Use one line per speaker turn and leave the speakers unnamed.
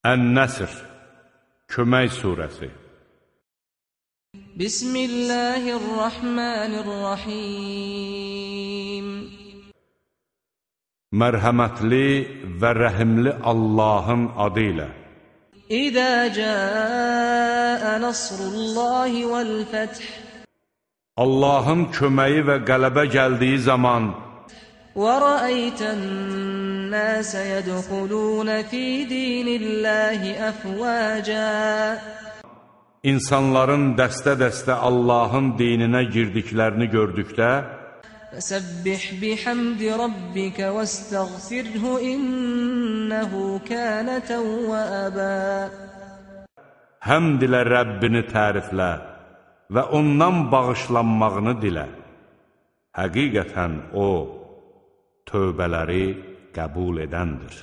Ən-Nəsr Kömək surəsi.
Bismillahirrahmanirrahim.
Mərhəmətli və rəhimli Allahın adı ilə.
İzə cəə nasrullahi vəl-fəth.
Allahın köməyi və qələbə gəldiyi zaman
وَرَأَيْتَ النَّاسَ يَدْخُلُونَ فِي دِينِ اللَّهِ أَفْوَاجًا
İnsanların dəstə-dəstə Allahın dininə girdiklərini gördükdə
فَسَبِّحْ بِحَمْدِ رَبِّكَ وَاسْتَغْفِرْهُ إِنَّهُ كَانَ تَوَّابًا
Həmd ilə Rəbbini təriflə və ondan bağışlanmağını dilə. Həqiqətən O, tövbələri qəbul edəndir.